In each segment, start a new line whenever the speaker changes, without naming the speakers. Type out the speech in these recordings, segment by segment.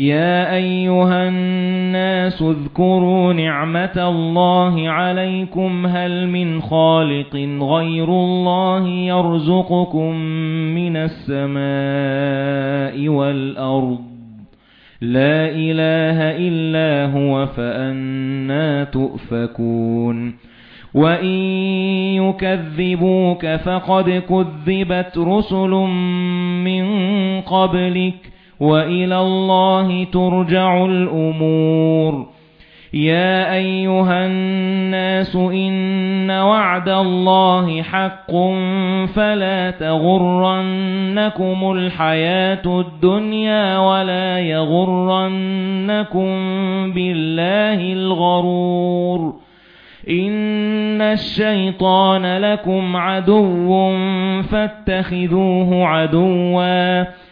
يَا أَيُّهَا النَّاسُ اذْكُرُوا نِعْمَةَ اللَّهِ عَلَيْكُمْ هَلْ مِنْ خَالِقٍ غَيْرُ اللَّهِ يَرْزُقُكُم مِّنَ السَّمَاءِ وَالْأَرْضِ؟ لَا إِلَٰهَ إِلَّا هُوَ فَأَنَّىٰ تُؤْفَكُونَ. وَإِن يُكَذِّبُوكَ فَقَدْ كُذِّبَتْ رُسُلٌ مِّن قَبْلِكَ. وَإِلَى اللَّهِ تُرْجَعُ الْأُمُورُ. يَا أَيُّهَا النَّاسُ إِنَّ وَعْدَ اللَّهِ حَقٌّ فَلَا تَغُرَّنَّكُمُ الْحَيَاةُ الدُّنْيَا وَلَا يَغُرَّنَّكُم بِاللَّهِ الْغَرُورُ. إِنَّ الشَّيْطَانَ لَكُمْ عَدُوٌّ فَاتَّخِذُوهُ عَدُوًّا.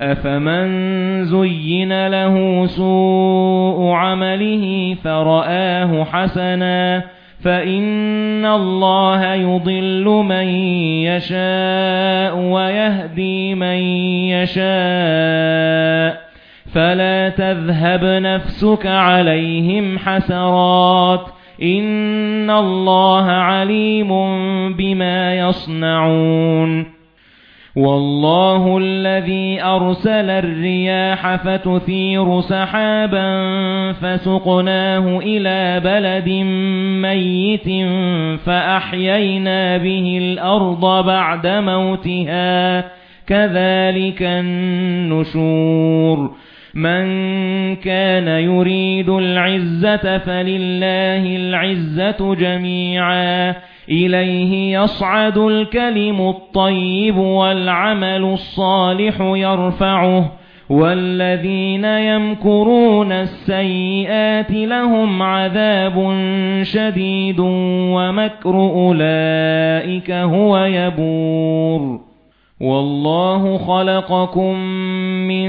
أَفَمَن زُيِّنَ لَهُ سُوءُ عَمَلِهِ فَرَآهُ حَسَنًا فَإِنَّ اللَّهَ يُضِلُّ مَن يَشَاءُ وَيَهْدِي مَن يَشَاءُ فَلَا تَذْهَبْ نَفْسُكَ عَلَيْهِمْ حَسَرَاتٍ إِنَّ اللَّهَ عَلِيمٌ بِمَا يَصْنَعُونَ وَاللَّهُ الَّذِي أَرْسَلَ الرِّيَاحَ فَتُثِيرُ سَحَابًا فَسُقْنَاهُ إِلَى بَلَدٍ مَّيِّتٍ فَأَحْيَيْنَا بِهِ الْأَرْضَ بَعْدَ مَوْتِهَا. كَذَلِكَ النُّشُورُ. مَن كَانَ يُرِيدُ الْعِزَّةَ فَلِلَّهِ الْعِزَّةُ جَمِيعًا. إِلَيْهِ يَصْعَدُ الْكَلِمُ الطَّيِّبُ وَالْعَمَلُ الصَّالِحُ يَرْفَعُهُ وَالَّذِينَ يَمْكُرُونَ السَّيِّئَاتِ لَهُمْ عَذَابٌ شَدِيدٌ وَمَكْرُ أُولَئِكَ هُوَ يَبُورُ. وَاللَّهُ خَلَقَكُم مِّن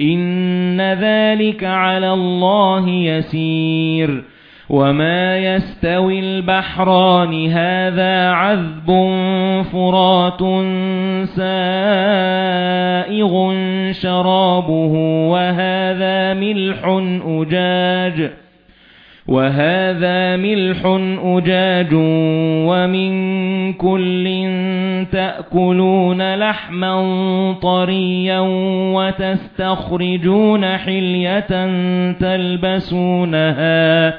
إِنَّ ذَلِكَ عَلَى اللَّهِ يَسِيرٌ وَمَا يَسْتَوِي الْبَحْرَانِ هَذَا عَذْبٌ فُرَاتٌ سَائِغٌ شَرَابُهُ وَهَذَا مِلْحٌ أُجَاجٌ وَهَذَا مِلْحٌ أُجَاجٌ وَمِن كُلٍّ تَأْكُلُونَ لَحْمًا طَرِيًّا وَتَسْتَخْرِجُونَ حِلْيَةً تَلْبَسُونَهَا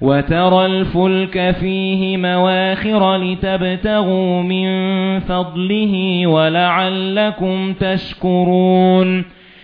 وَتَرَى الْفُلْكَ فِيهِ مَوَاخِرَ لِتَبْتَغُوا مِنْ فَضْلِهِ وَلَعَلَّكُمْ تَشْكُرُونَ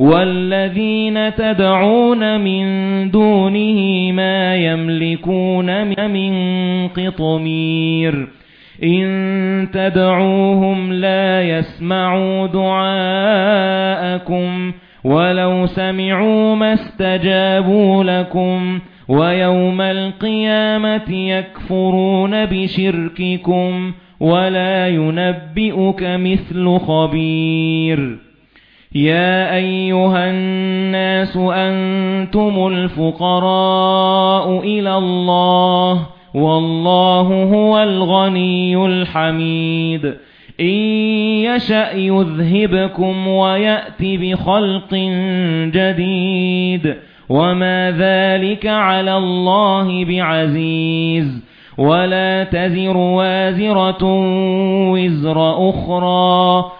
وَالَّذِينَ تَدْعُونَ مِن دُونِهِ مَا يَمْلِكُونَ مِن قِطْمِيرٍ إِن تَدْعُوهُمْ لَا يَسْمَعُوا دُعَاءَكُمْ وَلَوْ سَمِعُوا مَا اسْتَجَابُوا لَكُمْ وَيَوْمَ الْقِيَامَةِ يَكْفُرُونَ بِشِرْكِكُمْ وَلَا يُنَبِّئُكَ مِثْلُ خَبِيرٍ يَا أَيُّهَا النَّاسُ أَنتُمُ الْفُقَرَاءُ إِلَى اللَّهِ وَاللَّهُ هُوَ الْغَنِيُّ الْحَمِيدُ إِن يَشَأْ يُذْهِبْكُمْ وَيَأْتِ بِخَلْقٍ جَدِيدٍ وَمَا ذَلِكَ عَلَى اللَّهِ بِعَزِيزٍ وَلَا تَزِرُ وَازِرَةٌ وِزْرَ أُخْرَى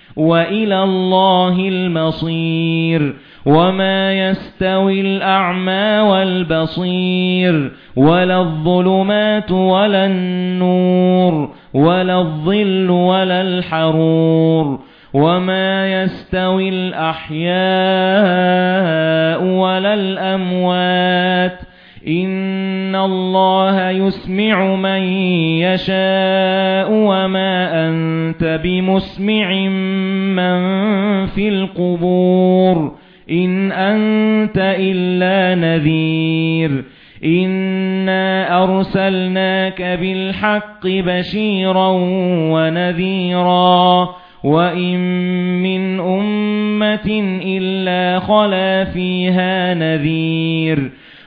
وَإِلَى اللَّهِ الْمَصِيرُ وَمَا يَسْتَوِي الْأَعْمَى وَالْبَصِيرُ وَلَا الظُّلُمَاتُ وَلَا النُّورُ وَلَا الظِّلُّ وَلَا الْحَرُورُ وَمَا يَسْتَوِي الْأَحْيَاءُ وَلَا الْأَمْوَاتُ إِنَّ اللَّهَ يُسْمِعُ مَن يَشَاءُ وَمَا أَنتَ بِمُسْمِعٍ مَّن فِي الْقُبُورِ إِنْ أَنتَ إِلَّا نَذِيرٌ إِنَّا أَرْسَلْنَاكَ بِالْحَقِّ بَشِيرًا وَنَذِيرًا وَإِن مِّنْ أُمَّةٍ إِلَّا خَلَا فِيهَا نَذِيرٌ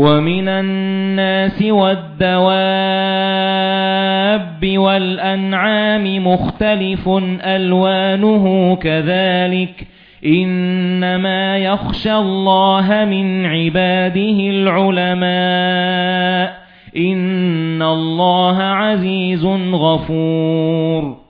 وَمِنَ النَّاسِ وَالدَّوَابِّ وَالْأَنْعَامِ مُخْتَلِفٌ أَلْوَانُهُ كَذَلِكَ إِنَّمَا يَخْشَى اللَّهَ مِنْ عِبَادِهِ الْعُلَمَاءُ إِنَّ اللَّهَ عَزِيزٌ غَفُورٌ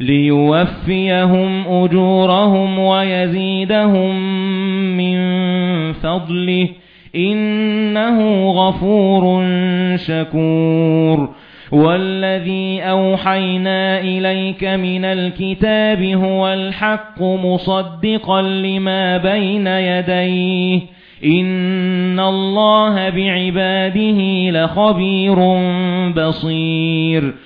لِيُوَفِّيَهُمْ أُجُورَهُمْ وَيَزِيدَهُم مِّن فَضْلِهِ إِنَّهُ غَفُورٌ شَكُورٌ. وَالَّذِي أَوْحَيْنَا إِلَيْكَ مِنَ الْكِتَابِ هُوَ الْحَقُّ مُصَدِّقًا لِمَا بَيْنَ يَدَيْهِ. إِنَّ اللَّهَ بِعِبَادِهِ لَخَبِيرٌ بَصِيرٌ.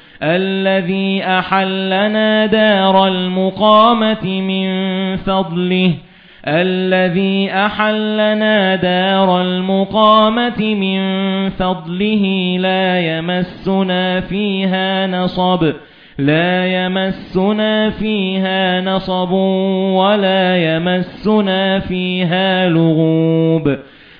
الَّذِي أَحَلَّنَا دَارَ الْمُقَامَةِ مِنْ فَضْلِهِ. الَّذِي أَحَلَّنَا دَارَ الْمُقَامَةِ مِنْ فَضْلِهِ. لَا يَمَسُّنَا فِيهَا نَصَبٌ. لا يمسنا فيها نصب ولا يمسنا فيها لغوب.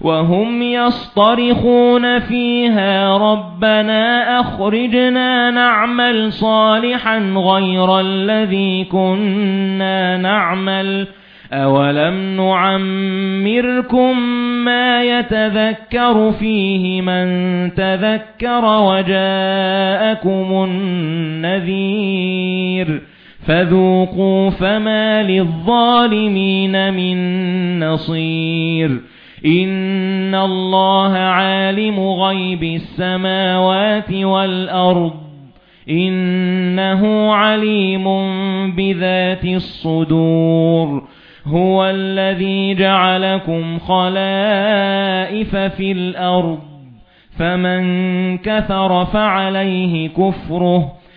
وَهُمْ يَصْطَرِخُونَ فِيهَا رَبَّنَا أَخْرِجْنَا نَعْمَلْ صَالِحًا غَيْرَ الَّذِي كُنَّا نَعْمَلُ أَوَلَمْ نُعَمِّرْكُم مَّا يَتَذَكَّرُ فِيهِ مَن تَذَكَّرَ وَجَاءَكُمُ النَّذِيرُ فَذُوقُوا فَمَا لِلظَّالِمِينَ مِن نَّصِيرٍ إِنَّ اللَّهَ عَالِمُ غَيْبِ السَّمَاوَاتِ وَالْأَرْضِ إِنَّهُ عَلِيمٌ بِذَاتِ الصُّدُورِ هُوَ الَّذِي جَعَلَكُمْ خَلَائِفَ فِي الْأَرْضِ فَمَن كَفَرَ فَعَلَيْهِ كُفْرُهُ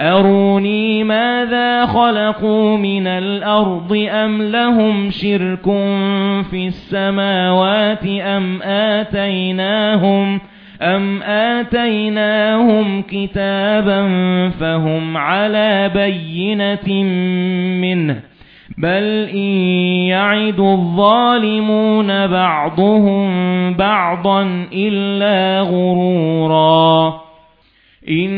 أَرُونِي مَاذَا خَلَقُوا مِنَ الْأَرْضِ أَمْ لَهُمْ شِرْكٌ فِي السَّمَاوَاتِ أَمْ آتَيْنَاهُمْ أَمْ آتَيْنَاهُمْ كِتَابًا فَهُمْ عَلَى بَيِّنَةٍ مِنْهُ بَلْ إِن يَعِدُ الظَّالِمُونَ بَعْضُهُم بَعْضًا إِلَّا غُرُورًا إِنَّ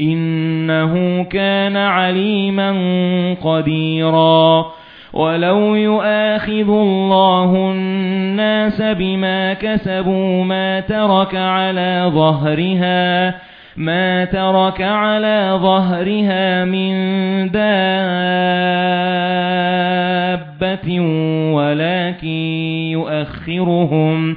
إِنَّهُ كَانَ عَلِيمًا قَدِيرًا. وَلَوْ يُؤَاخِذُ اللَّهُ النَّاسَ بِمَا كَسَبُوا مَا تَرَكَ عَلَى ظَهْرِهَا مَا تَرَكَ عَلَى ظَهْرِهَا مِن دَابَّةٍ وَلَكِن يُؤَخِّرُهُمْ